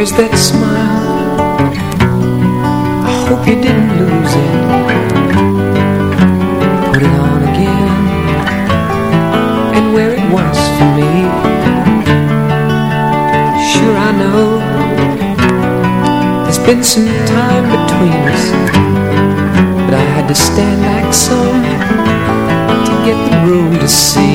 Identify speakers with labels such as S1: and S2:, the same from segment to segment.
S1: Where's that smile? I hope you didn't lose it. Put it on again and wear it once for me. Sure, I know there's been some time between us, but I had to stand back some to get the room to see.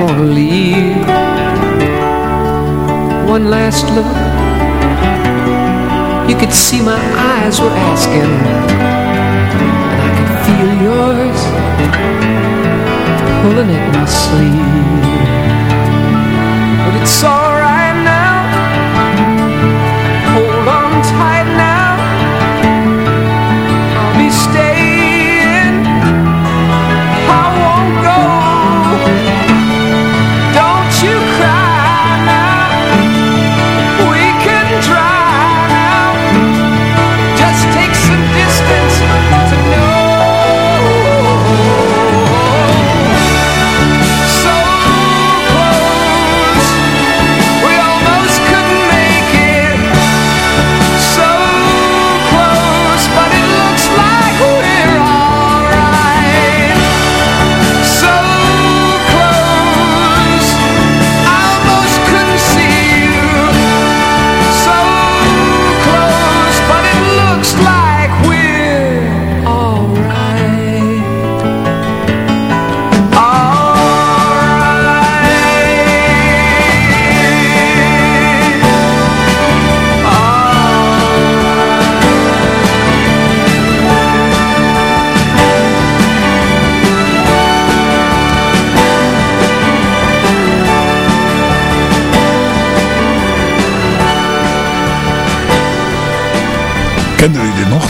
S1: To leave One last look. You could see my eyes were asking And I could feel yours Pulling at my sleeve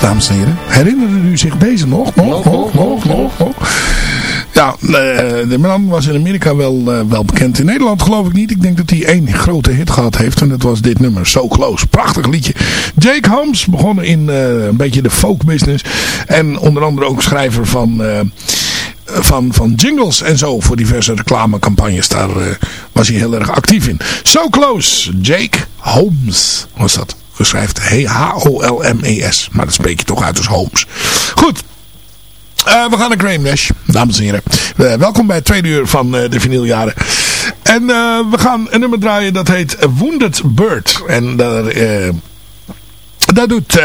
S2: nog, dames en heren? Herinneren u zich deze nog? Nog, nog, nog, nog, nog. Ja, eh, de man was in Amerika wel, eh, wel bekend. In Nederland geloof ik niet. Ik denk dat hij één grote hit gehad heeft. En dat was dit nummer, So Close. Prachtig liedje. Jake Holmes begon in eh, een beetje de folk business. En onder andere ook schrijver van... van, van jingles en zo voor diverse reclamecampagnes. Daar was hij heel erg actief in. So Close, Jake Holmes was dat. Geschrijft H-O-L-M-E-S. Maar dat spreek je toch uit als Holmes. Goed. Eh, we gaan naar Graham Nash, dames en heren. Eh, welkom bij het tweede uur van eh, de vinyljaren. En we gaan een nummer draaien dat heet Wounded Bird. En daar, daar doet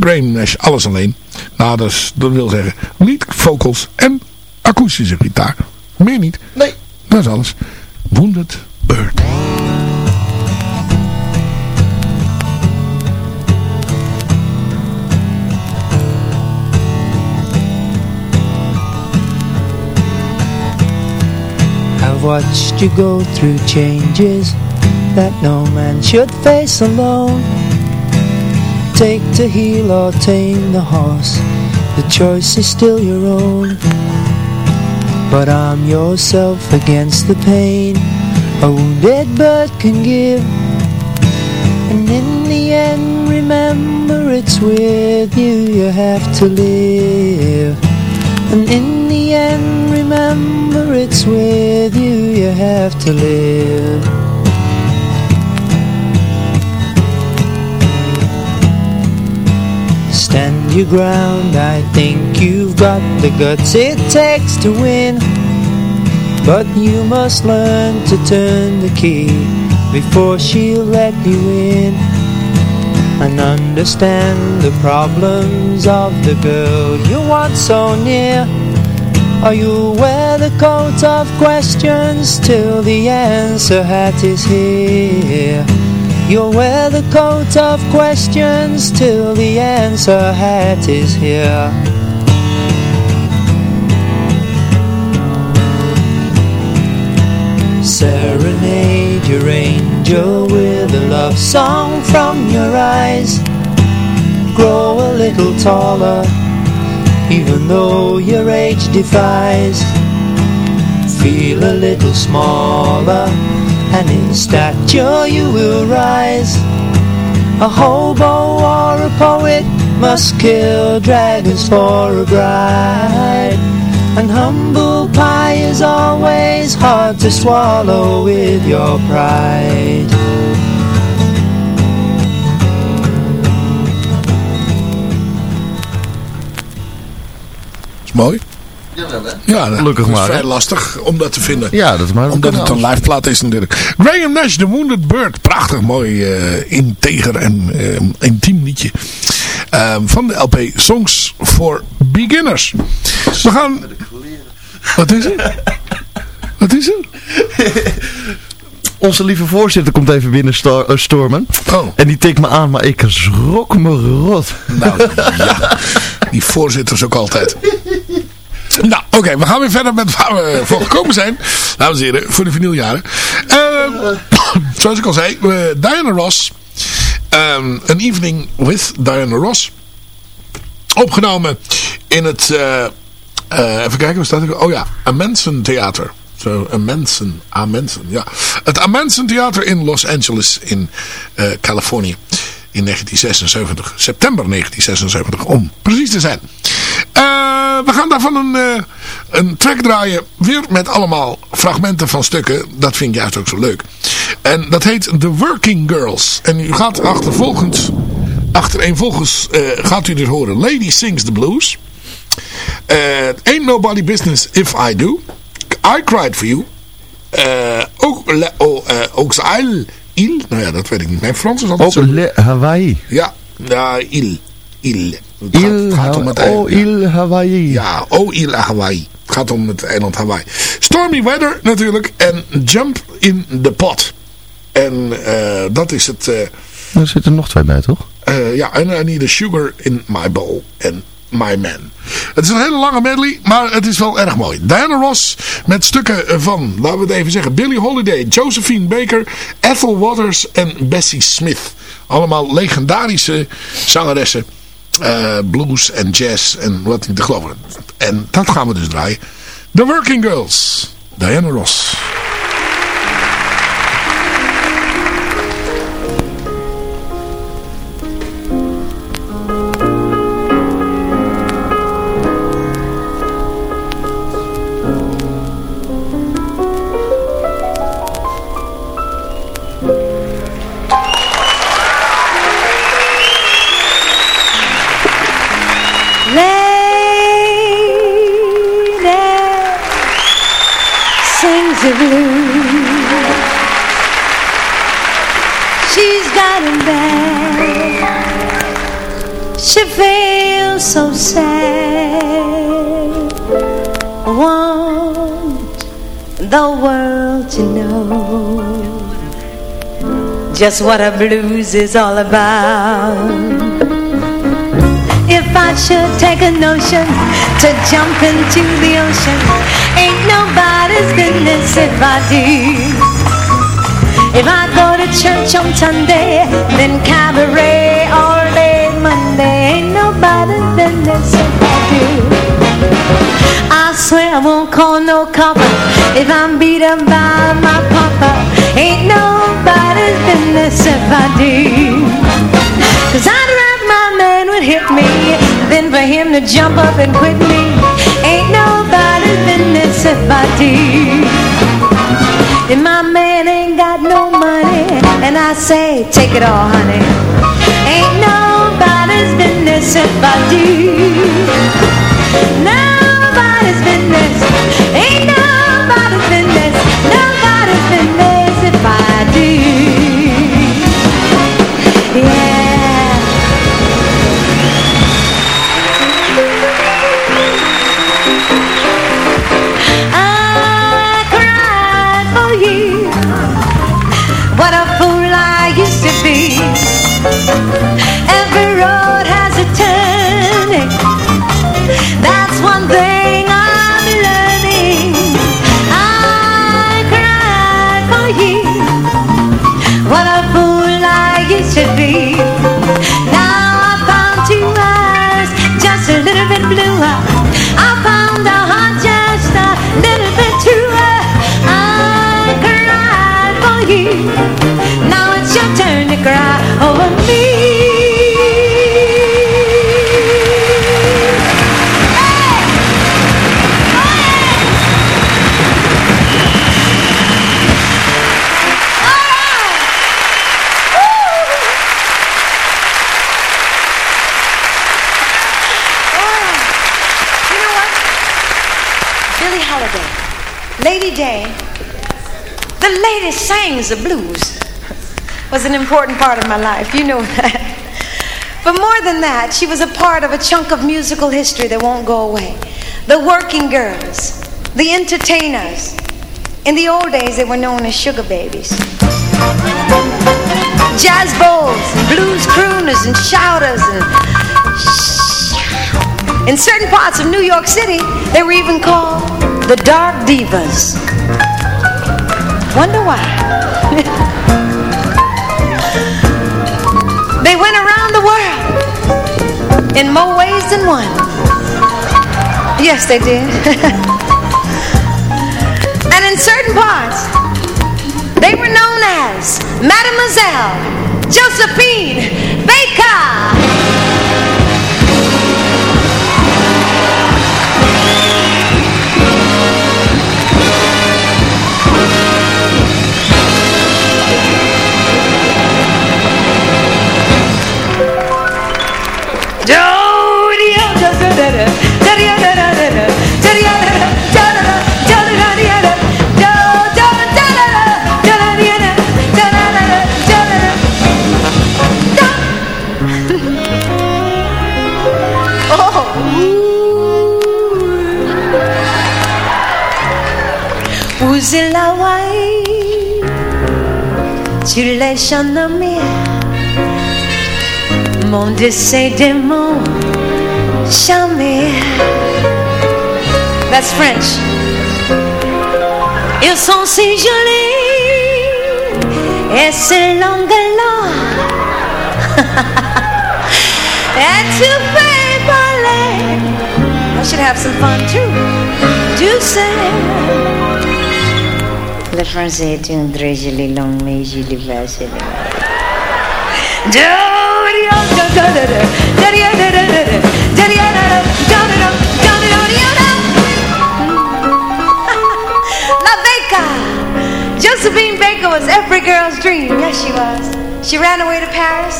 S2: Graham Nash alles alleen. Nou, dat, wil zeggen lead vocals en akoestische gitaar. Meer niet. Nee. Dat is alles. Wounded Bird.
S3: I've watched you go through changes that no man should face alone. Take to heel or tame the horse, the choice is still your own. But arm yourself against the pain a wounded bird can give. And in the end, remember it's with you you have to live. And in end, remember it's with you you have to live. Stand your ground, I think you've got the guts it takes to win. But you must learn to turn the key before she'll let you in. And understand the problems of the girl you want so near. Or you wear the coat of questions till the answer hat is here. You'll wear the coat of questions till the answer hat is here. Serenade your angel with a love song from your eyes. Grow a little taller, even though your age defies. Feel a little smaller, and in stature you will rise. A hobo or a poet must kill dragons for a bride. And humble pie is always hard to swallow with your pride.
S2: Is mooi.
S4: Jawel, hè?
S2: Ja,
S4: Gelukkig
S2: is
S4: maar,
S2: vrij
S4: hè?
S2: lastig om dat te vinden.
S4: Ja, dat is maar
S2: Omdat het een live plaat is natuurlijk. Graham Nash, The Wounded Bird. Prachtig mooi, eh, integer en eh, intiem liedje. Eh, van de LP Songs for Beginners. We gaan... Wat is er? Wat is er?
S4: Onze lieve voorzitter komt even binnen sto- eh, stormen.
S2: Oh.
S4: En die tikt me aan, maar ik schrok me rot.
S2: Nou, ja. Die voorzitters ook altijd. Nou, oké, we gaan weer verder met waar we voor gekomen zijn. Dames en heren, voor de vinyljaren. Ehm zoals ik al zei, eh, Diana Ross. ehm, An Evening with Diana Ross. Opgenomen in het... eh, eh, even kijken, waar staat het? Oh ja, Amenson Theater. Zo, Amenson, Amenson, ja. Het Amenson Theater in Los Angeles in Californië. In 1976, september 1976, om precies te zijn. Eh, we gaan daarvan een, eh, een track draaien. Weer met allemaal fragmenten van stukken. Dat vind ik juist ook zo leuk. En dat heet The Working Girls. En u gaat achtervolgens, achtereenvolgens eh, gaat u dit horen. Lady Sings the Blues. Ain't Nobody Business If I Do. I Cried For You. Ook, le- oh, eh, ook Il, Il. Nou ja, dat weet ik niet. Mijn Frans is altijd
S4: Ook
S2: zo.
S4: Le Hawaii.
S2: Ja, ja, Il. Il. Het gaat- om het
S4: oh,
S2: eiland.
S4: Il Hawaii.
S2: Ja, Oh Il Hawaii. Het gaat om het eiland Hawaii. Stormy Weather natuurlijk. En Jump in the Pot. En eh, dat is het... eh,
S4: Er zitten nog twee bij, toch?
S2: eh, ja, en I Need a Sugar in My Bowl. En My Man. Het is een hele lange medley, maar het is wel erg mooi. Diana Ross met stukken van, laten we het even zeggen, Billie Holiday, Josephine Baker, Ethel Waters en Bessie Smith. Allemaal legendarische zangeressen eh, blues en jazz en wat niet te geloven. En dat gaan we dus draaien. The Working Girls. Diana Ross.
S5: The world to know just what a blues is all about. If I should take a notion to jump into the ocean, ain't nobody's business if I do. If I go to church on Sunday, if I'm beat up by my papa. Ain't nobody's business if I do. Cause I'd rather my man would hit me than for him to jump up and quit me. Ain't nobody's business if I do. And my man ain't got no money, and I say, take it all, honey. Ain't nobody's business if I do. Nobody's business. Holiday, Lady Day, the lady sings the blues was an important part of my life. You know that. But more than that, she was a part of a chunk of musical history that won't go away. The working girls, the entertainers. In the old days, they were known as sugar babies. Jazz bowls, and blues crooners, and shouters, and in certain parts of New York City, they were even called the Dark Divas. Wonder why? they went around the world in more ways than one. Yes, they did. and in certain parts, they were known as Mademoiselle Josephine Baker. Chanami Mon de ces démons Jamais That's French. Ils sont si jolis Et c'est langues-là. Et tu fais parler. I should have some fun too. Do say.
S6: Le français est une très jolie langue, mais je l'ai
S5: La Baker! Josephine Baker was every girl's dream. Yes, she was. She ran away to Paris.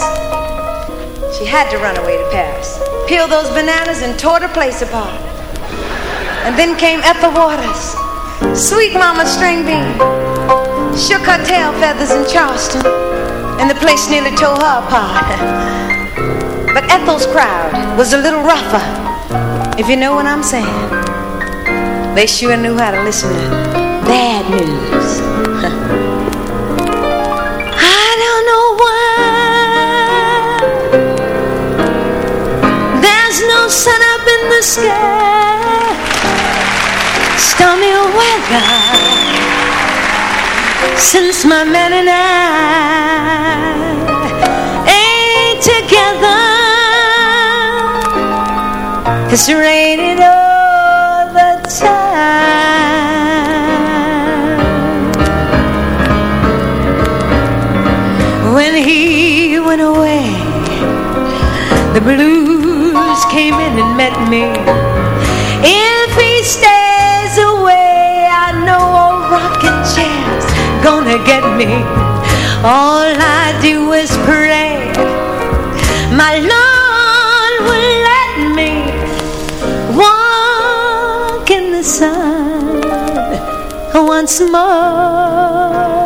S5: She had to run away to Paris. Peeled those bananas and tore the place apart. And then came Ethel Waters. Sweet Mama String Bean. Shook her tail feathers in Charleston. And the place nearly tore her apart. But Ethel's crowd was a little rougher. If you know what I'm saying. They sure knew how to listen to bad news. I don't know why There's no sun up in the sky Since my man and I Ain't together It's raining all the time. When he went away The blues came in and met me. If he stays away gonna get me All I do is pray My Lord will let me Walk in the sun Once more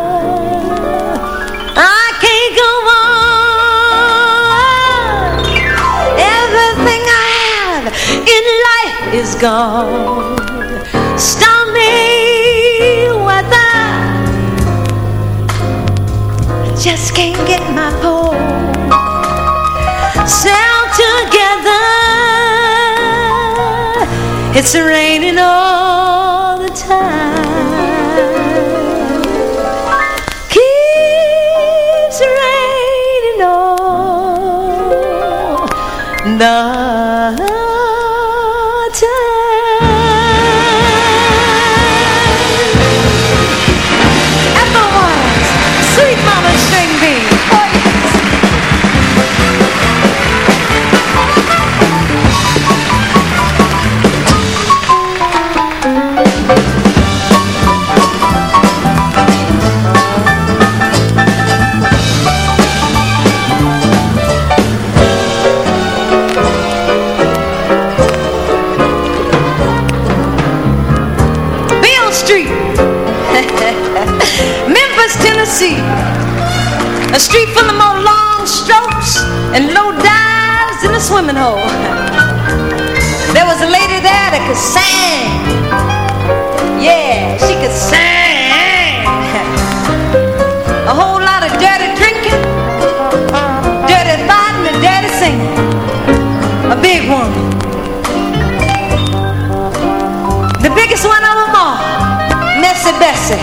S5: I can't go on. Everything I have in life is gone. Can't get my pole. Sail together. It's raining all the time. Keeps raining all the A street full of more long strokes and low dives in a swimming hole. There was a lady there that could sing. Yeah, she could sing. A whole lot of dirty drinking, dirty fighting, and dirty singing. A big woman. The biggest one of them all, Messy Bessie.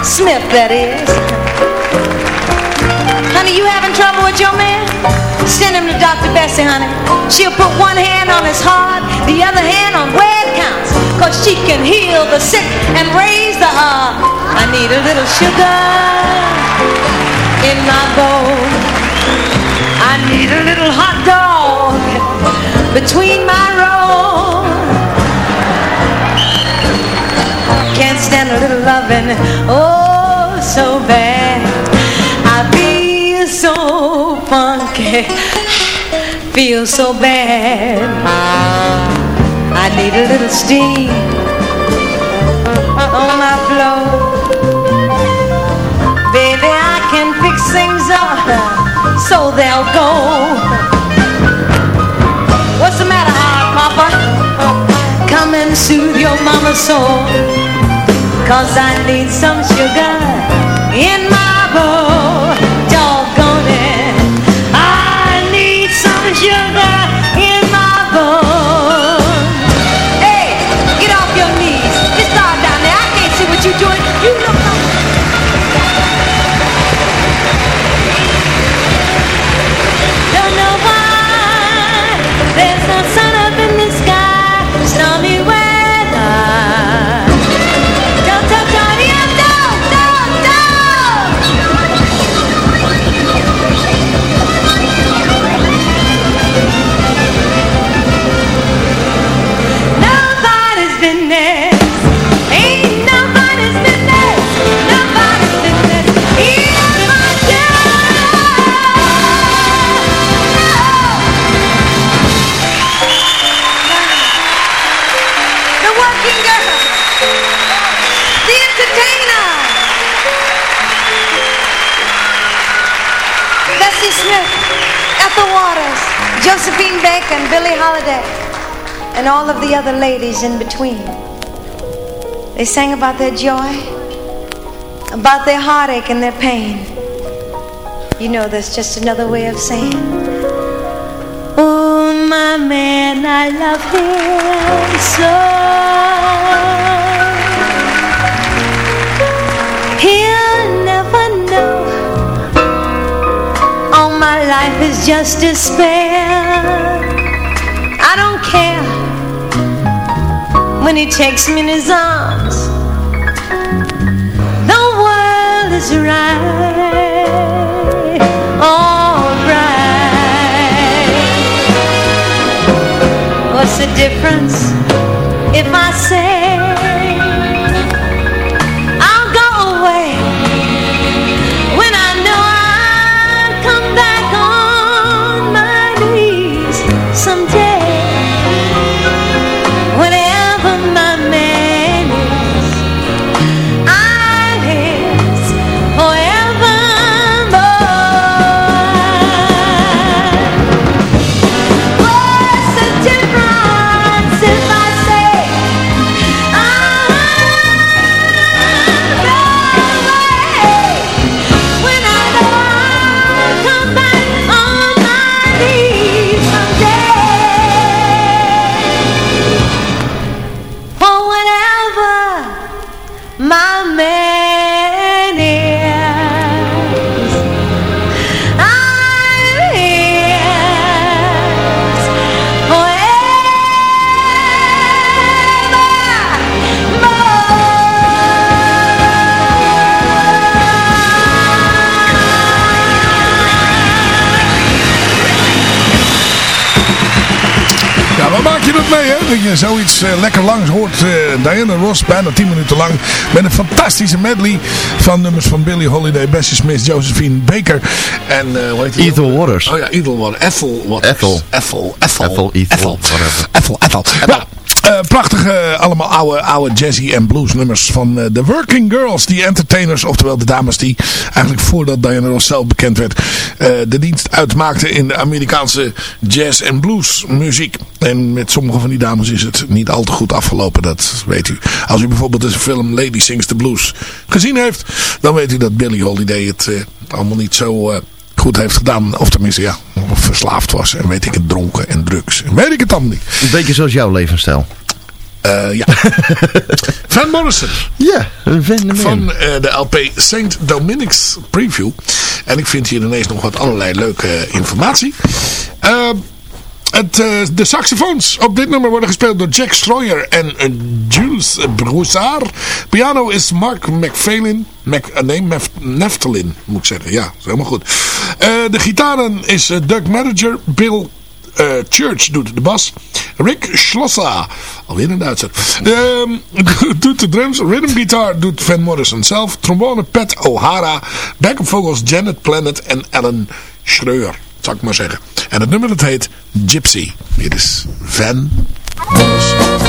S5: Smith, that is. Honey, you having trouble with your man? Send him to Dr. Bessie, honey. She'll put one hand on his heart, the other hand on where it counts. Cause she can heal the sick and raise the uh, I need a little sugar in my bowl. I need a little hot dog between my rolls. Can't stand a little loving, oh, so bad. I feel so funky, feel so bad. I need a little steam on my floor. Baby, I can fix things up so they'll go. What's the matter, hard papa? Come and soothe your mama's soul. Cause I need some sugar in my bowl. Josephine Baker, and Billie Holiday, and all of the other ladies in between. They sang about their joy, about their heartache and their pain. You know, that's just another way of saying, Oh, my man, I love him so. He'll never know. All my life is just despair. When he takes me in his arms. The world is right, alright. What's the difference if I say
S2: mee, hè? Dat je zoiets eh, lekker langs hoort. eh, Diana Ross, bijna 10 minuten lang. Met een fantastische medley van nummers van Billie Holiday, Bessie Smith, Josephine Baker. En, hoe heet die?
S4: Ethel Waters.
S2: Oh ja, Ethel Waters. Ethel Waters.
S4: Ethel.
S2: Ethel. Ethel.
S4: Ethel, Ethel, whatever.
S2: Ethel, Ethel. Ja, eh, prachtige, allemaal oude, oude jazzy en blues nummers van eh, de Working Girls, die entertainers, oftewel de dames die eigenlijk voordat Diana Ross zelf bekend werd, eh, de dienst uitmaakten in de Amerikaanse jazz en blues muziek. En met sommige van die dames is het niet al te goed afgelopen, dat weet u. Als u bijvoorbeeld de film Lady Sings the Blues gezien heeft, dan weet u dat Billie Holiday het eh, allemaal niet zo... goed heeft gedaan. Of tenminste, ja, verslaafd was. En weet ik het, dronken en drugs. En weet ik het allemaal niet.
S4: Een beetje zoals jouw levensstijl.
S2: Eh, ja. Van Morrison.
S4: Ja, Van
S2: Van eh, de LP St. Dominic's Preview. En ik vind hier ineens nog wat allerlei leuke eh, informatie. Eh, het, eh, de saxofoons op dit nummer worden gespeeld door Jack Stroyer en eh, Jules Broussard. Piano is Mark McFarlane. Mac, eh, nee, Mef, Neftalin moet ik zeggen. Ja, is helemaal goed. De gitaren is Doug Manager, Bill Church doet de bas. Rick Schlosser, alweer een Duitser, ehm, doet de drums. Rhythm guitar doet Van Morrison zelf. Trombone Pat O'Hara. Backup vocals Janet Planet en Ellen Schreur, zou ik maar zeggen. En het nummer dat heet Gypsy. Dit is Van Morrison.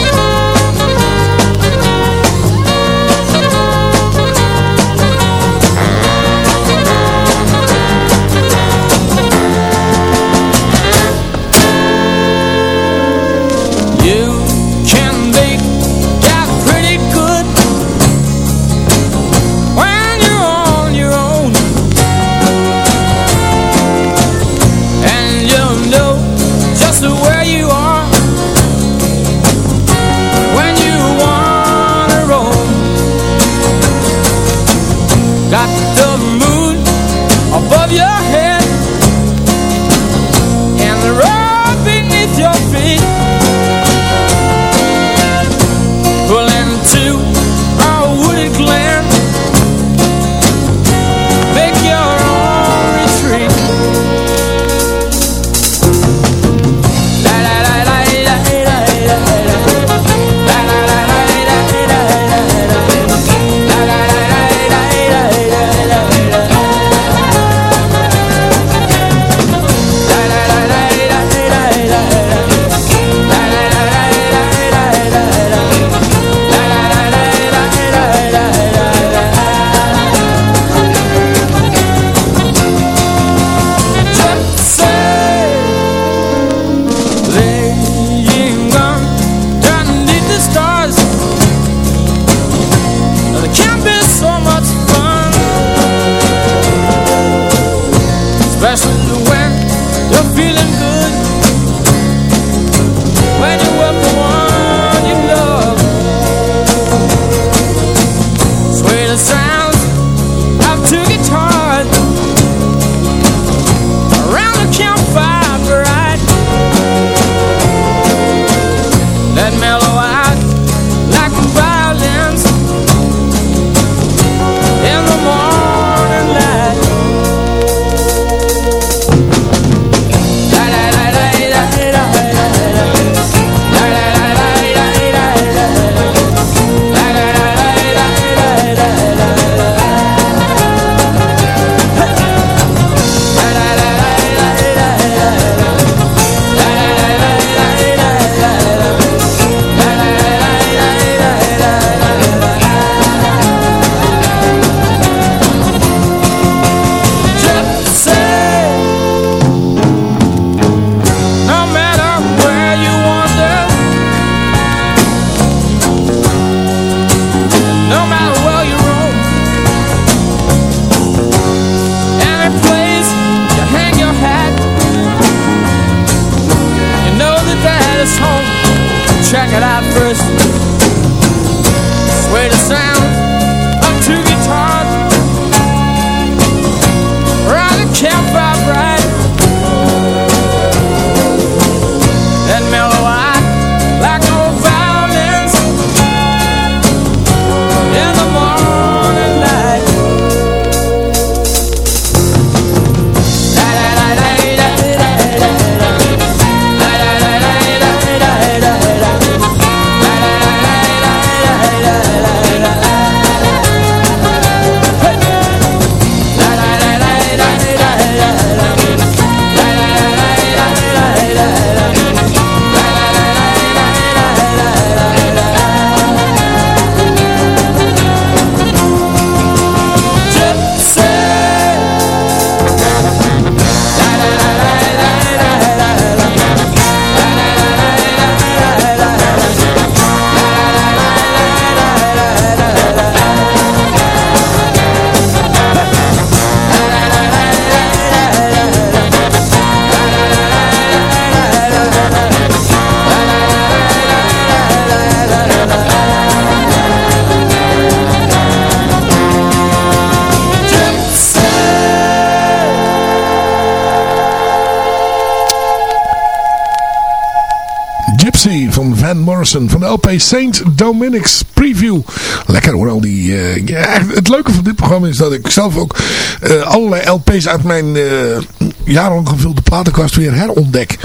S2: LP Saint Dominic's Preview. Lekker hoor, al die... eh, ja, het leuke van dit programma is dat ik zelf ook eh, allerlei LP's uit mijn eh, jarenlang gevulde platenkast weer herontdek.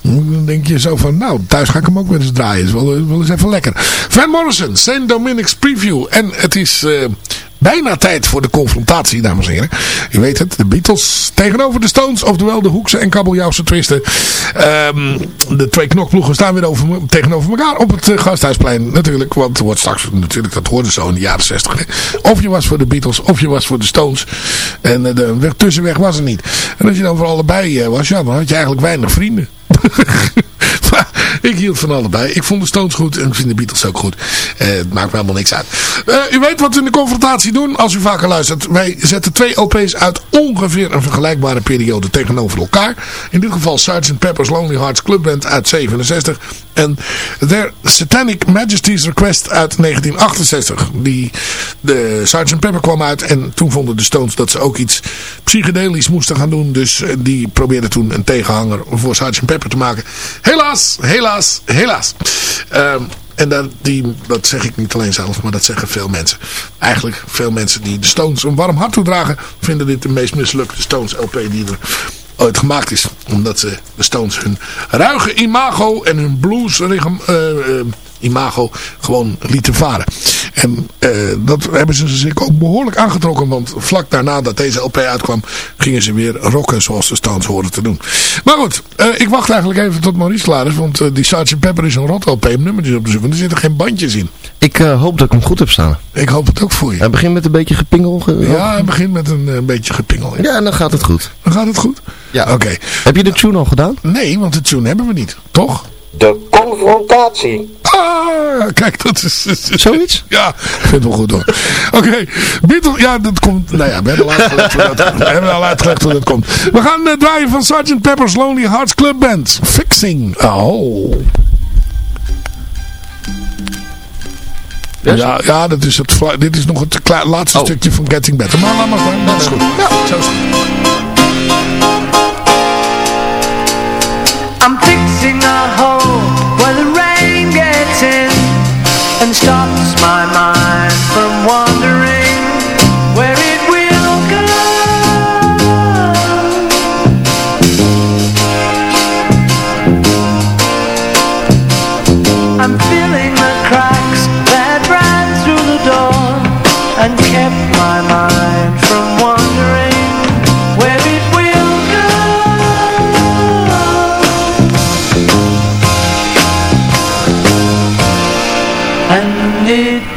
S2: Dan denk je zo van, nou, thuis ga ik hem ook weer eens draaien. Is wel, wel eens even lekker. Van Morrison, Saint Dominic's Preview. En het is... Bijna tijd voor de confrontatie, dames en heren. U weet het, de Beatles tegenover de Stones. Oftewel de Hoekse en Kabeljauwse twisten. Ehm, de twee knokploegen staan weer over, tegenover elkaar op het eh, Gasthuisplein. Natuurlijk, want wordt straks natuurlijk, dat hoorde zo in de jaren 60. hè. Of je was voor de Beatles, of je was voor de Stones. En eh, de weg, tussenweg was er niet. En als je dan voor allebei eh, was, ja, dan had je eigenlijk weinig vrienden. Ik hield van allebei. Ik vond de Stones goed en ik vind de Beatles ook goed. Eh, het maakt me helemaal niks uit. Eh, u weet wat we in de confrontatie doen als u vaker luistert. Wij zetten twee LP's uit ongeveer een vergelijkbare periode tegenover elkaar. In dit geval Sgt. Pepper's Lonely Hearts Club Band uit 67. En Their Satanic Majesty's Request uit 1968. Die, de Sgt. Pepper kwam uit en toen vonden de Stones dat ze ook iets psychedelisch moesten gaan doen. Dus eh, die probeerden toen een tegenhanger voor Sgt. Pepper te maken. Helaas, helaas, helaas. Ehm, en dat, die, dat zeg ik niet alleen zelf, maar dat zeggen veel mensen. Eigenlijk veel mensen die de Stones een warm hart toedragen, vinden dit de meest mislukte Stones LP die er ooit gemaakt is. Omdat ze de Stones hun ruige imago en hun blues eh, eh, imago gewoon lieten varen. En eh, dat hebben ze zich ook behoorlijk aangetrokken. Want vlak daarna dat deze LP uitkwam, gingen ze weer rocken zoals de Stones horen te doen. Maar goed, eh, ik wacht eigenlijk even tot Maurice klaar is. Want eh, die Sgt. Pepper is een rot LP om nummertjes op te zoeken. Er zitten geen bandjes in.
S4: Ik hoop dat ik hem goed heb staan.
S2: Ik hoop het ook voor je.
S4: Hij begint met een beetje gepingel. ge-
S2: Ja, hij begint met een beetje gepingel.
S4: Ja, en dan gaat het goed.
S2: Dan gaat het goed?
S4: Ja.
S2: Oké.
S4: Heb je de tune al gedaan?
S2: Nee, want de tune hebben we niet. Toch?
S7: De confrontatie.
S2: Ah, kijk, dat is...
S4: Zoiets?
S2: Ja, ik vind het wel goed hoor. Oké, Beatles, ja, dat komt... Nou ja, we hebben al uitgelegd hoe dat, we hebben al uitgelegd hoe dat komt. We gaan eh, draaien van Sgt. Pepper's Lonely Hearts Club Band. Fixing. Oh. Ja, ja, dat is het, dit is nog het laatste stukje van Getting Better. Maar laat maar staan, dat is goed. Ja, zo is.
S3: I'm fixing a hole and stops my mind from wandering it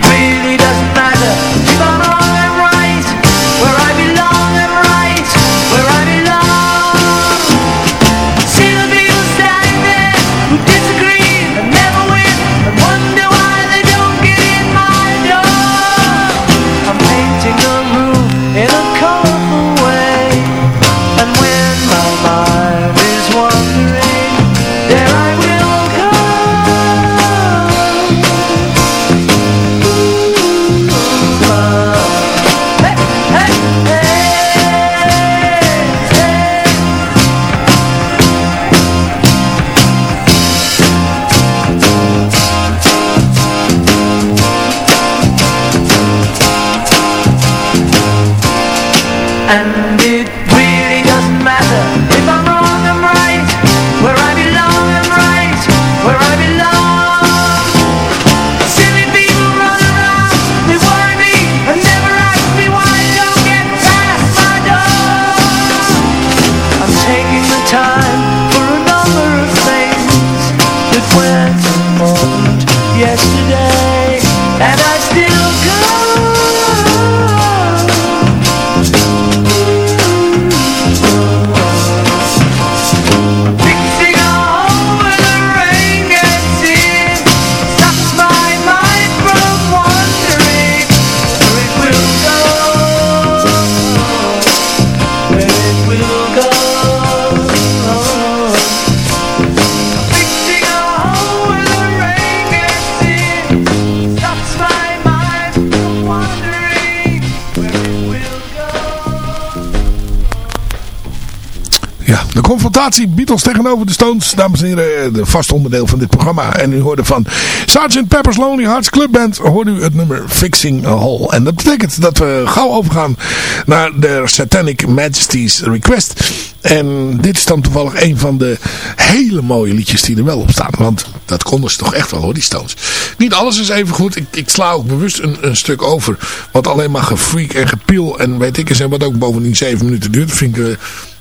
S2: confrontatie Beatles tegenover de Stones. Dames en heren, de vast onderdeel van dit programma. En u hoorde van Sgt. Pepper's Lonely Hearts Club Band. Hoorde u het nummer Fixing a Hole. En dat betekent dat we gauw overgaan naar de Satanic Majesty's Request. En dit is dan toevallig een van de hele mooie liedjes die er wel op staan. Want dat konden ze toch echt wel hoor, die Stones. Niet alles is even goed. Ik, ik sla ook bewust een, een stuk over. Wat alleen maar gefreak en gepiel en weet ik eens. En wat ook bovendien zeven minuten duurt. Vind ik... eh,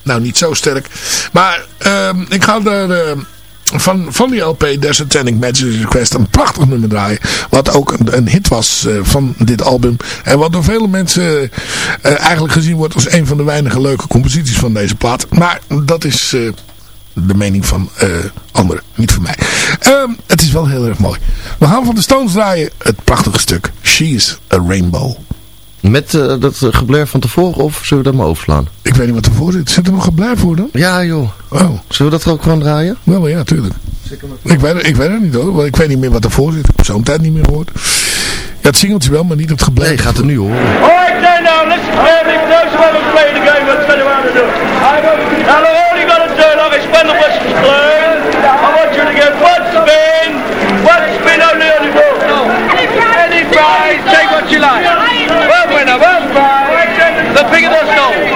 S2: nou, niet zo sterk. Maar ehm, ik ga er eh, van, van die LP, Satanic Magic Request, een prachtig nummer draaien. Wat ook een, een hit was eh, van dit album. En wat door vele mensen eh, eigenlijk gezien wordt als een van de weinige leuke composities van deze plaat. Maar dat is... eh, de mening van anderen, niet van mij. Ehm, het is wel heel erg mooi. We gaan van de Stones draaien het prachtige stuk She is a Rainbow.
S4: Met eh, dat uh, gebler van tevoren of zullen we dat maar overslaan?
S2: Ik weet niet wat ervoor zit. Zit er nog geblijf voor dan?
S4: Ja joh.
S2: Oh.
S4: Zullen we dat er ook gewoon draaien?
S2: Wel ja, tuurlijk. Ik weet, ik weet het niet hoor, want ik weet niet meer wat ervoor zit. Ik heb zo'n tijd niet meer gehoord. Ja, het singeltje wel, maar niet het gebleven.
S4: Nee, gaat het nu horen.
S8: Alright then now, listen clearly, those who haven't played the game, tell you how to do it. Now all you gotta do, like it's when the whistle's blown, I want you to get one spin, one spin only on the ball. Any prize, take what you like. One winner, one prize, the bigger the snow.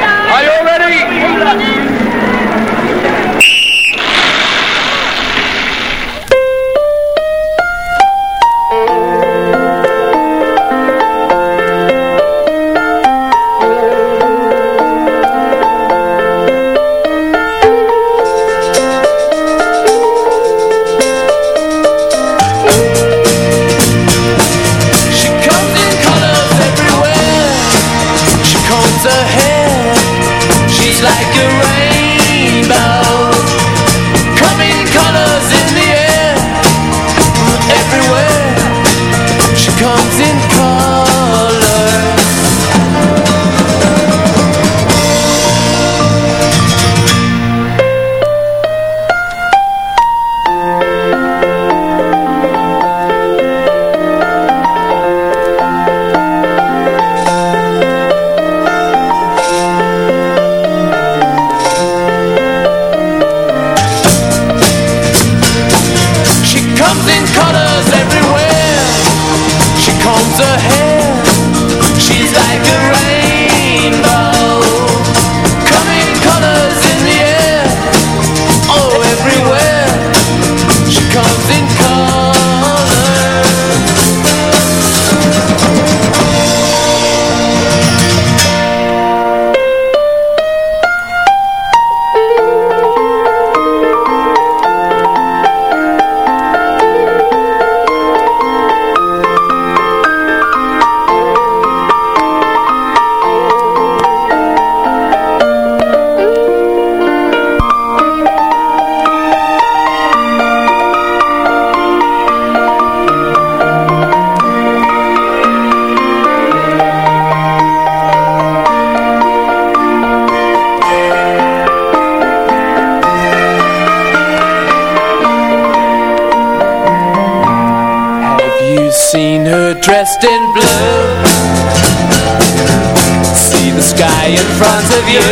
S9: Front of you.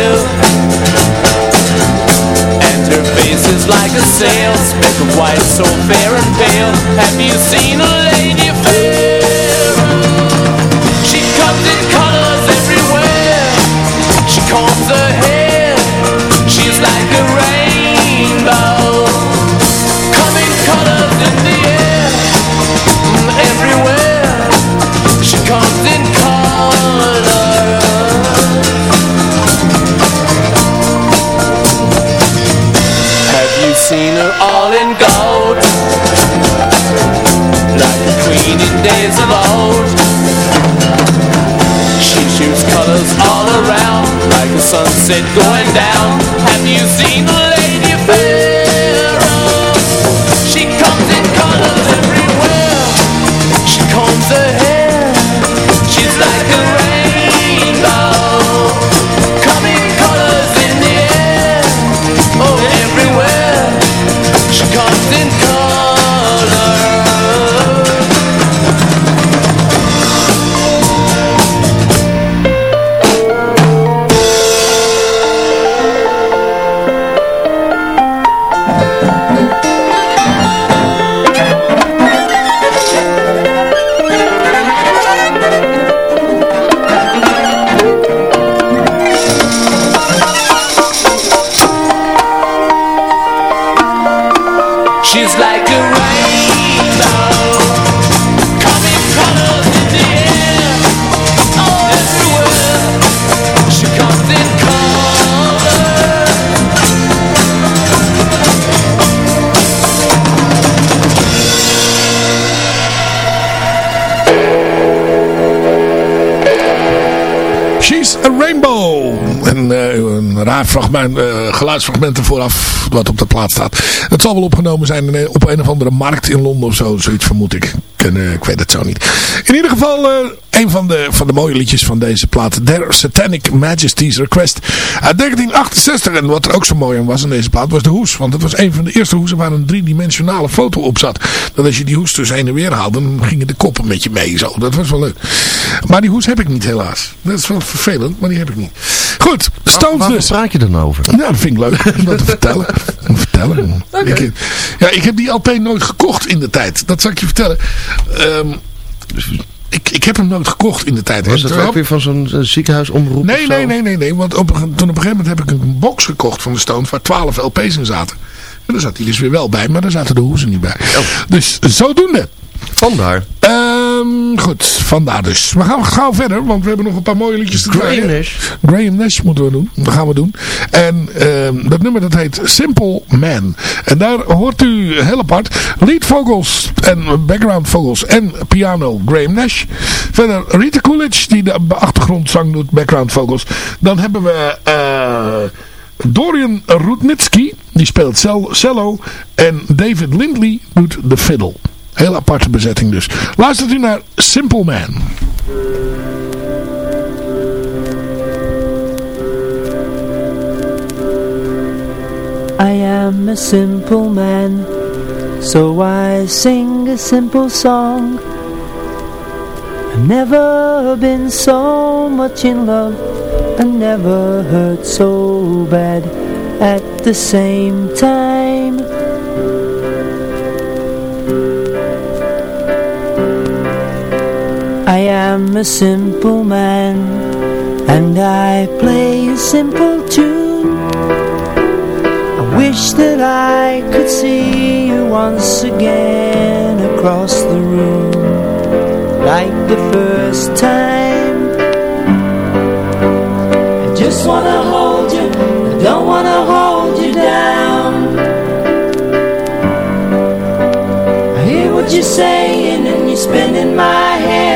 S9: And her face is like a sail Speck of white, so fair and pale. Have you seen a lady fair? She comes in colors everywhere. She combs her hair. She's like a rainbow. Coming colors in the air. Mm, everywhere. She comes in seen her all in gold. Like a queen in days of old. She shoots colors all around like a sunset going down. Have you seen a lady pharaoh? She comes in colors everywhere. She combs her hair. She's like a Rainbow.
S2: En eh, een raar fragment, eh, vooraf wat op de plaat staat. Het zal wel opgenomen zijn op een of andere markt in Londen of zo. Zoiets vermoed ik. Ik, eh, weet het zo niet. In ieder geval een van de, van de mooie liedjes van deze plaat. Their Satanic Majesty's Request. Uit 1968. En wat er ook zo mooi aan was in deze plaat was de hoes. Want het was een van de eerste hoesen waar een driedimensionale foto op zat. Dat als je die hoes dus heen en weer haalde, dan gingen de koppen met je mee. Zo. Dat was wel leuk. Maar die hoes heb ik niet helaas. Dat is wel vervelend, maar die heb ik niet. Goed, Stones dus.
S4: praat je dan over?
S2: Ja, dat vind ik leuk om dat te vertellen. Om te vertellen. Ik, ja, ik heb die LP nooit gekocht in de tijd. Dat zal ik je vertellen. Ehm, ik, ik heb hem nooit gekocht in de tijd.
S4: Was dat ook weer van zo'n eh, ziekenhuisomroep
S2: Nee,
S4: of zo?
S2: nee, nee, nee, nee. Want op, een- toen op een gegeven moment heb ik een box gekocht van de Stones waar 12 LP's in zaten. En daar zat hij dus weer wel bij, maar daar zaten de hoezen niet bij. Dus zodoende.
S4: Vandaar.
S2: Ehm, goed, vandaar dus. We gaan gauw verder, want we hebben nog een paar mooie liedjes te draaien.
S4: Graham Nash.
S2: Graham Nash moeten we doen. Dat gaan we doen. En ehm, dat nummer dat heet Simple Man. En daar hoort u heel apart lead vocals en background vocals en piano Graham Nash. Verder Rita Coolidge die de achtergrondzang doet, background vocals. Dan hebben we eh, Dorian Rudnitsky, die speelt cel- cello. En David Lindley doet de fiddle. Heel aparte bezetting dus. Luistert u naar Simple Man.
S3: I am a simple man, so I sing a simple song. I've never been so much in love, and never hurt so bad at the same time. I am a simple man, and I play a simple tune. I wish that I could see you once again across the room Like the first time. I just wanna hold you, I don't wanna hold you down. I hear what you're saying and you're spinning my head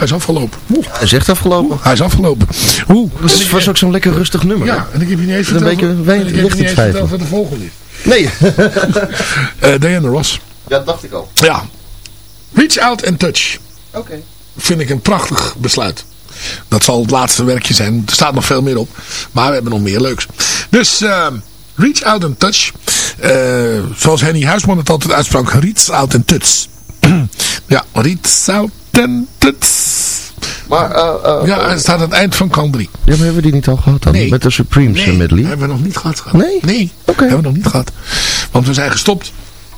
S2: Hij is afgelopen. Oeh.
S4: Hij is echt afgelopen.
S2: Hij is afgelopen. Oeh.
S4: Het was ook zo'n lekker rustig nummer.
S2: Ja, en ik heb je niet eens
S4: Een
S2: verteld,
S4: beetje
S2: wat-
S4: wijn-
S2: en ik heb je
S4: licht
S2: niet eens verteld wat de volgende is.
S4: Nee.
S2: Eh, Diana Ross.
S4: ja, dat dacht ik al.
S2: Ja. Reach out and touch.
S4: Oké.
S2: Vind ik een prachtig besluit. Dat zal het laatste werkje zijn. Er staat nog veel meer op. Maar we hebben nog meer leuks. Dus eh, reach out and touch. Eh, zoals Henny Huisman het altijd uitsprak. Reach out and touch. ja, reach out.
S4: Maar, eh, eh,
S2: Ja, het staat aan het eind van kant 3.
S4: Ja, maar hebben we die niet al gehad dan?
S2: Nee.
S4: Met de Supremes
S2: Nee,
S4: medley?
S2: hebben we nog niet gehad. gehad.
S4: Nee?
S2: Nee,
S4: Oké.
S2: hebben we nog niet gehad. Want we zijn gestopt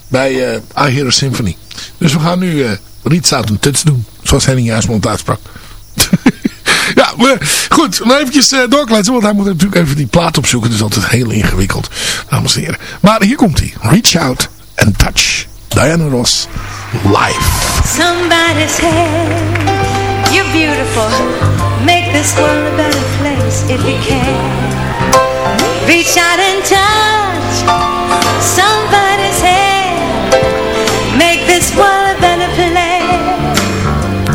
S2: bij eh I Hear a Symphony. Dus we gaan nu uh, Reach Out and Touch doen. Zoals Henning Juisman het uitsprak. ja, we, goed. Maar eventjes uh, doorkletsen. Want hij moet natuurlijk even die plaat opzoeken. Dat is altijd heel ingewikkeld. Dames en heren. Maar hier komt hij. Reach Out and Touch. Diana Ross. Live.
S5: Somebody said you're beautiful. Make this world a better place if you can. Reach out and touch somebody's hand. Make this world a better place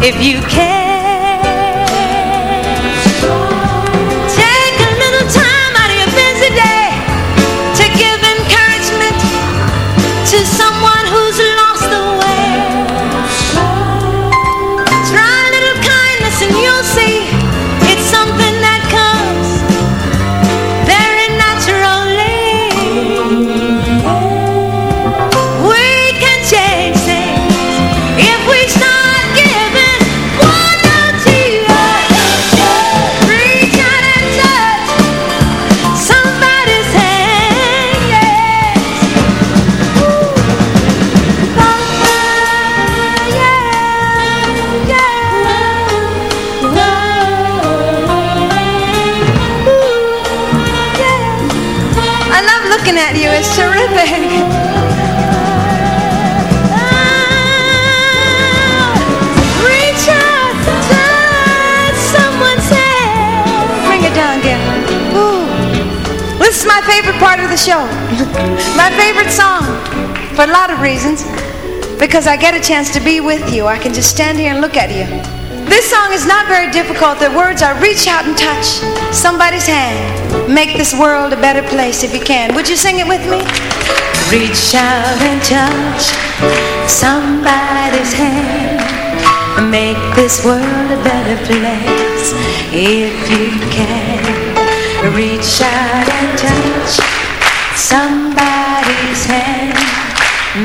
S5: if you can. my favorite song. For a lot of reasons. Because I get a chance to be with you. I can just stand here and look at you. This song is not very difficult. The words are reach out and touch somebody's hand. Make this world a better place if you can. Would you sing it with me? Reach out and touch somebody's hand. Make this world a better place if you can. Reach out somebody's hand.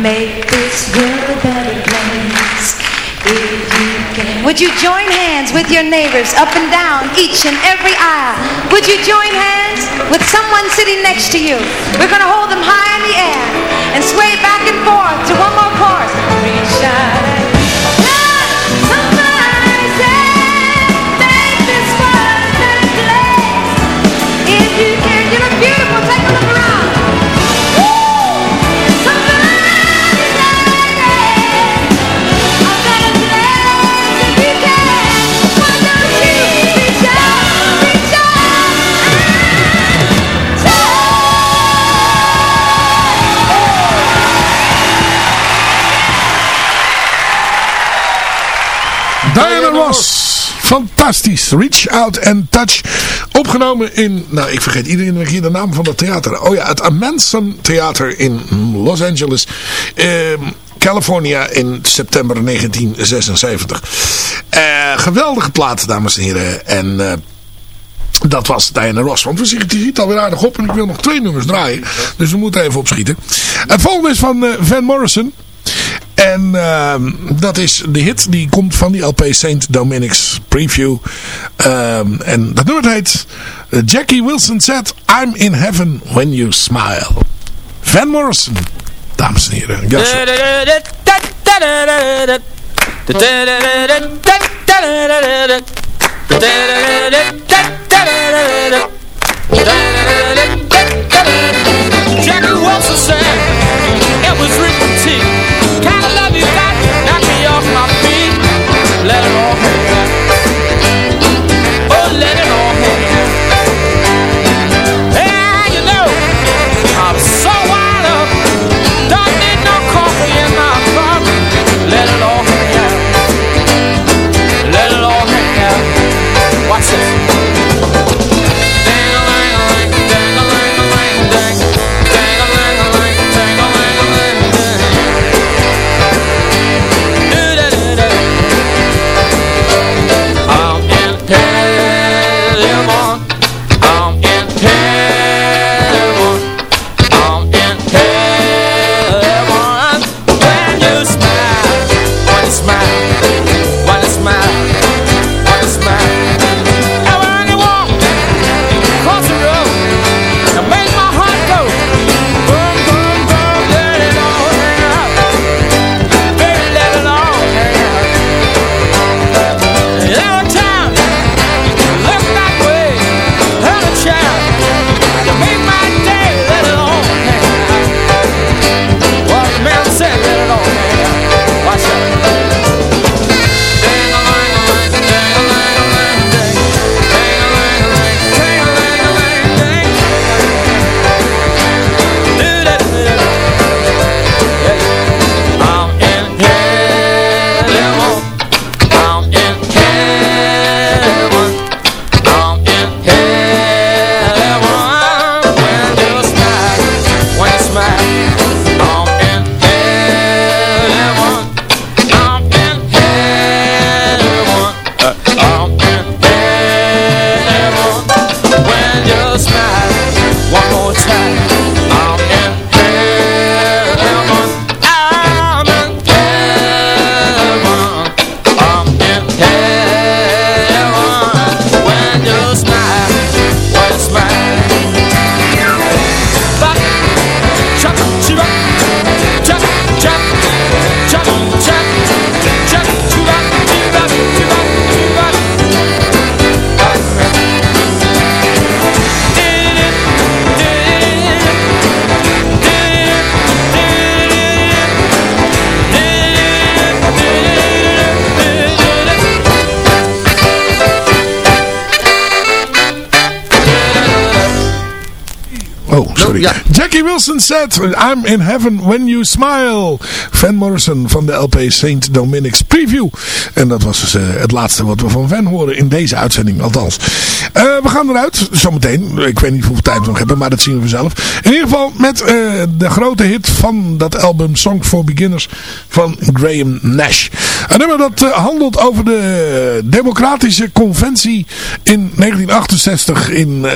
S5: Make this world a better place if you can. Would you join hands with your neighbors up and down each and every aisle? Would you join hands with someone sitting next to you? We're going to hold them high in the air and sway back and forth to one more chorus. Reach out
S2: Diana Ross. Fantastisch. Reach Out and Touch. Opgenomen in, nou ik vergeet iedereen hier de naam van dat theater. Oh ja, het Amanson Theater in Los Angeles. ehm, California in september 1976. Eh, geweldige plaat, dames en heren. En... eh, dat was Diana Ross. Want we zien het ziet alweer aardig op. En ik wil nog twee nummers draaien. Dus we moeten even opschieten. Het volgende is van eh, Van Morrison. En ehm, dat is de hit. Die komt van die LP Saint Dominic's Preview. Ehm, en dat nummer heet eh, Jackie Wilson said I'm in heaven when you smile. Van Morrison. Dames en heren.
S10: I'm in
S2: heaven when you smile. Van Morrison van de LP St. Dominic's Preview. En dat was dus eh, het laatste wat we van Van horen in deze uitzending, althans. Eh, we gaan eruit, zometeen. Ik weet niet hoeveel tijd we nog hebben, maar dat zien we vanzelf. In ieder geval met eh, de grote hit van dat album Song for Beginners van Graham Nash. Een nummer dat handelt over de democratische conventie in 1968 in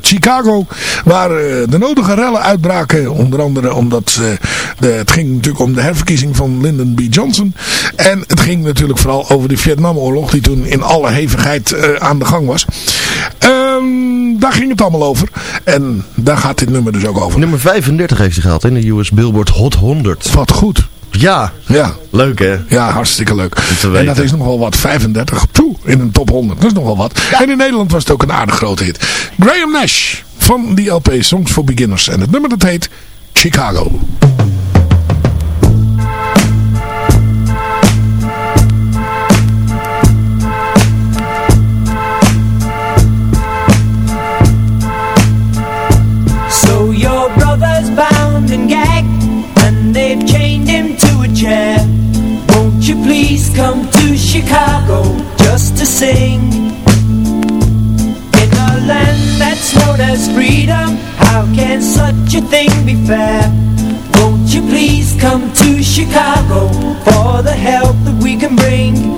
S2: Chicago. Waar de nodige rellen uitbraken. Onder andere omdat de, het ging natuurlijk om de herverkiezing van Lyndon B. Johnson. En het ging natuurlijk vooral over de Vietnamoorlog die toen in alle hevigheid uh, aan de gang was. Um, daar ging het allemaal over. En daar gaat dit nummer dus ook over.
S4: Nummer 35 heeft hij gehad in de US Billboard Hot 100.
S2: Wat goed.
S4: Ja.
S2: ja.
S4: Leuk hè?
S2: Ja, hartstikke leuk. En dat is nogal wat. 35. Poeh, in een top 100. Dat is nogal wat. En in Nederland was het ook een aardig grote hit. Graham Nash van die LP Songs for Beginners. En het nummer dat heet Chicago.
S3: Come to Chicago just to sing In a land that's known as freedom How can such a thing be fair? Won't you please come to Chicago For the help that we can bring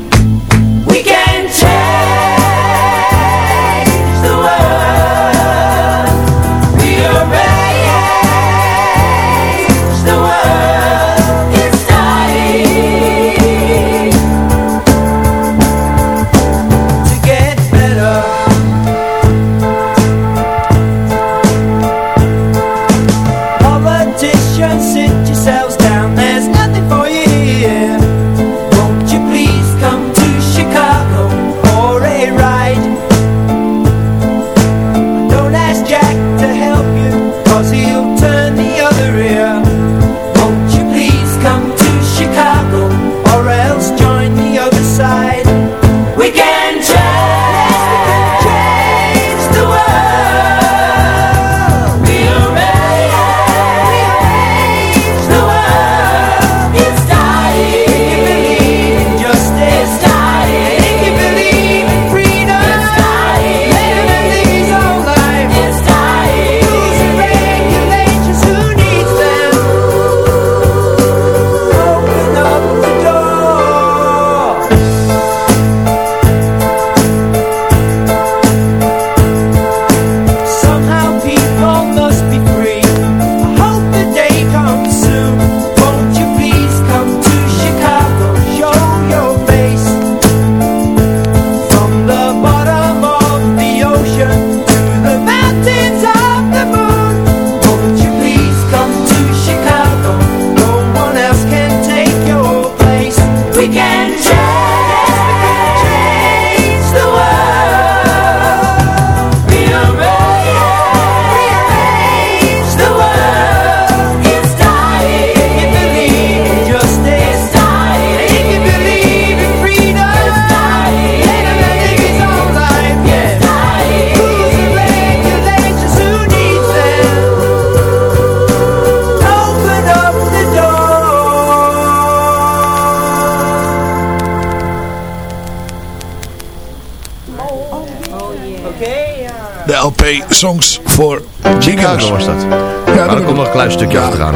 S2: De LP Songs for
S4: Chicago
S2: Beginners.
S4: was dat.
S2: Ja,
S4: maar er komt nog een klein stukje achteraan.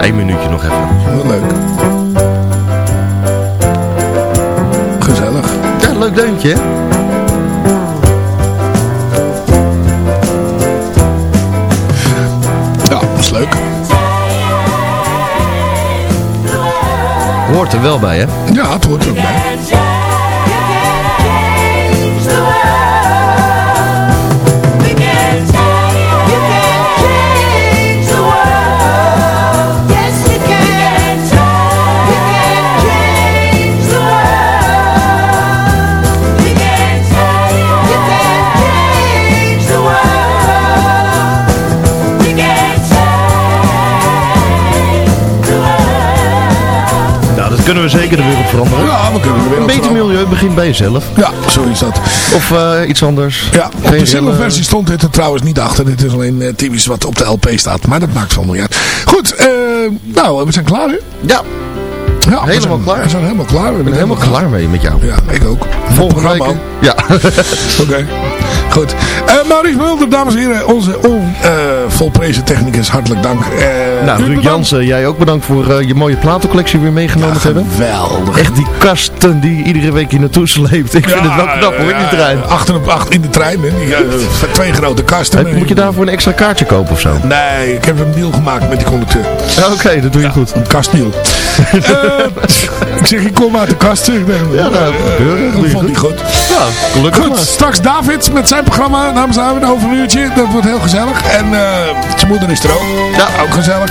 S4: Eén minuutje nog even.
S2: Wat leuk. Gezellig.
S4: Ja, leuk deuntje hè?
S2: Ja, dat is leuk.
S4: Hoort er wel bij hè?
S2: Ja, het hoort er ook bij.
S4: Kunnen we zeker de wereld veranderen.
S2: Ja, we kunnen de wereld
S4: Een beter milieu begint bij jezelf.
S2: Ja, zo is dat.
S4: Of eh, iets anders.
S2: Ja, op de single
S4: rellen.
S2: versie stond dit er trouwens niet achter. Dit is alleen eh, typisch wat op de LP staat. Maar dat maakt van uit. Goed, eh, nou, we zijn klaar hè?
S4: Ja,
S2: Ja, we
S4: Helemaal
S2: zijn-
S4: klaar.
S2: We zijn helemaal klaar. We
S4: ik ben
S2: zijn
S4: helemaal klaar mee met jou.
S2: Ja, ik ook.
S4: Volgende week. Ja.
S2: Oké, goed. Eh Maurice Mulder, dames en heren, onze onvolprezen technicus, hartelijk dank. Eh,
S4: nou, Ruud. Jansen, jij ook bedankt voor eh, je mooie platencollectie weer meegenomen te hebben.
S2: Geweldig.
S4: Echt die kasten die iedere week hier naartoe sleept. Ik vind het wel knap hoor, in die trein.
S2: Achter op acht in de trein, hè. Eh, twee grote kasten.
S4: Moet je daarvoor een extra kaartje kopen of zo?
S2: Nee, ik heb een deal gemaakt met die conducteur.
S4: Oké, dat doe je goed.
S2: Een kastdeal. Eh, ik zeg, ik kom uit de kast. Ik denk,
S4: Ja, nou,
S2: eh, dat vond hij
S4: goed.
S2: Goed.
S4: Ja, gelukkig
S2: Goed,
S4: maar.
S2: straks David met zijn programma, dames en heren, over een uurtje. Dat wordt heel gezellig. En eh, zijn moeder is er ook. Ja, ook gezellig.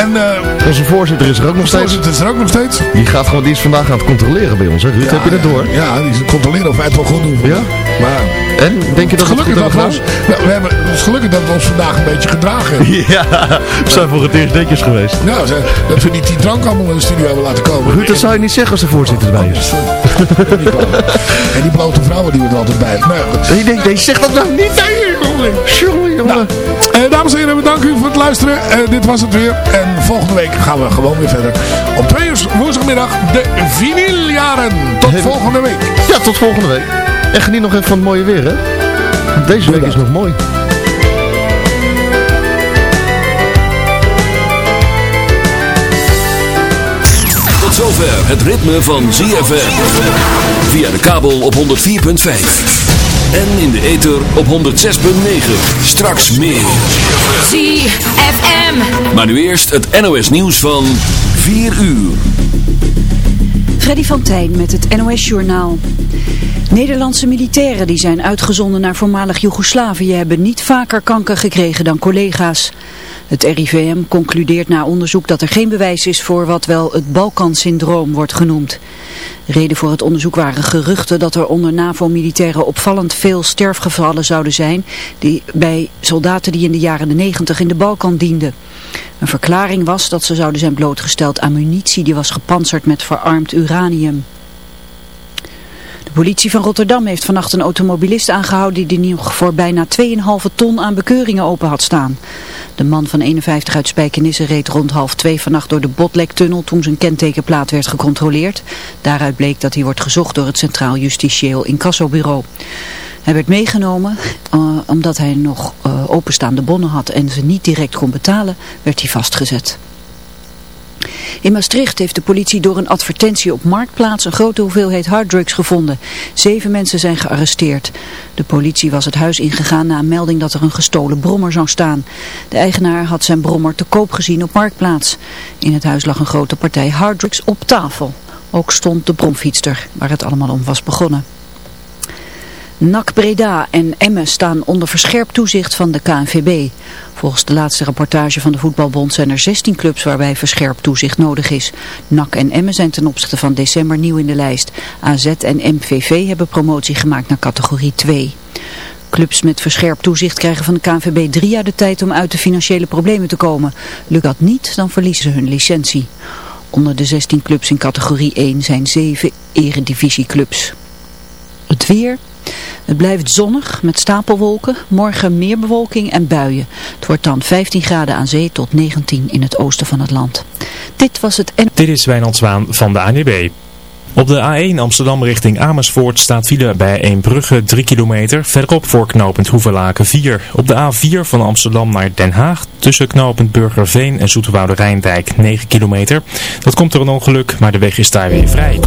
S2: En eh
S4: Onze voorzitter is er ook nog steeds.
S2: voorzitter is er ook nog steeds.
S4: Die, gaat gewoon, die is vandaag aan het controleren bij ons. Hè? Ruud, heb je dat door?
S2: Ja, die is controleren of wij het wel goed doen.
S4: Ja?
S2: Maar
S4: En, denk je dat we het
S2: gelukkig dat, ons, nou, we hebben, het is gelukkig dat we ons vandaag een beetje gedragen hebben.
S4: Ja, we zijn voor het eerst netjes geweest.
S2: Nou, ze- dat we niet die drank allemaal in de studio hebben laten komen.
S4: Ruud, dat zou je niet zeggen als de voorzitter erbij is.
S2: En die blote vrouwen die we er altijd bij hebben. Nou, goed.
S4: Nee, nee, nee, zeg dat nou niet. Nee, jongen, jongen.
S2: Nou, eh, dames en heren, bedankt u voor het luisteren. Eh, dit was het weer. En volgende week gaan we gewoon weer verder. Om twee uur woensdagmiddag de vinyljaren. Tot volgende week.
S4: Ja, tot volgende week. En geniet nog even van het mooie weer, hè? Deze week is nog mooi.
S11: Tot zover het ritme van ZFM. Via de kabel op 104.5. En in de ether op 106.9. Straks meer.
S12: ZFM.
S11: Maar nu eerst het NOS nieuws van 4 uur.
S13: Freddy van Tijn met het NOS Journaal. Nederlandse militairen die zijn uitgezonden naar voormalig Joegoslavië hebben niet vaker kanker gekregen dan collega's. Het RIVM concludeert na onderzoek dat er geen bewijs is voor wat wel het Balkansyndroom wordt genoemd. Reden voor het onderzoek waren geruchten dat er onder NAVO-militairen opvallend veel sterfgevallen zouden zijn die, bij soldaten die in de jaren de negentig in de Balkan dienden. Een verklaring was dat ze zouden zijn blootgesteld aan munitie die was gepantserd met verarmd uranium. De politie van Rotterdam heeft vannacht een automobilist aangehouden die nog voor bijna 2,5 ton aan bekeuringen open had staan. De man van 51 uit Spijkenisse reed rond half twee vannacht door de Botlektunnel toen zijn kentekenplaat werd gecontroleerd. Daaruit bleek dat hij wordt gezocht door het Centraal Justitieel Incassobureau. Hij werd meegenomen eh, omdat hij nog eh, openstaande bonnen had en ze niet direct kon betalen, werd hij vastgezet. In Maastricht heeft de politie door een advertentie op Marktplaats een grote hoeveelheid harddrugs gevonden. Zeven mensen zijn gearresteerd. De politie was het huis ingegaan na een melding dat er een gestolen brommer zou staan. De eigenaar had zijn brommer te koop gezien op Marktplaats. In het huis lag een grote partij harddrugs op tafel. Ook stond de bromfietster waar het allemaal om was begonnen. NAC Breda en Emmen staan onder verscherpt toezicht van de KNVB. Volgens de laatste rapportage van de Voetbalbond zijn er 16 clubs waarbij verscherpt toezicht nodig is. NAC en Emmen zijn ten opzichte van december nieuw in de lijst. AZ en MVV hebben promotie gemaakt naar categorie 2. Clubs met verscherpt toezicht krijgen van de KNVB drie jaar de tijd om uit de financiële problemen te komen. Lukt dat niet, dan verliezen ze hun licentie. Onder de 16 clubs in categorie 1 zijn 7 eredivisieclubs. Het weer... Het blijft zonnig met stapelwolken, morgen meer bewolking en buien. Het wordt dan 15 graden aan zee tot 19 in het oosten van het land. Dit was het.
S14: Dit is Wijnand Zwaan van de ANWB. Op de A1 Amsterdam richting Amersfoort staat file bij Eembrugge 3 kilometer. Verderop voor knooppunt Hoevelaken 4. Op de A4 van Amsterdam naar Den Haag tussen knooppunt Burgerveen en Zoeterwoude Rijndijk 9 kilometer. Dat komt door een ongeluk, maar de weg is daar weer vrij.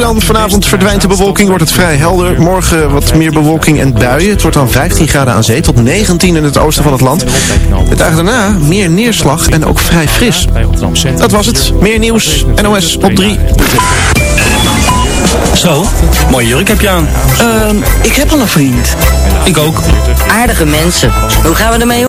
S15: dan vanavond verdwijnt de bewolking, wordt het vrij helder. Morgen wat meer bewolking en buien. Het wordt dan 15 graden aan zee tot 19 in het oosten van het land. De dagen daarna meer neerslag en ook vrij fris. Dat was het. Meer nieuws. NOS op 3.
S16: Zo, mooie jurk heb je aan.
S17: Ehm, ik heb al een vriend.
S16: Ik ook.
S17: Aardige mensen. Hoe gaan we ermee om?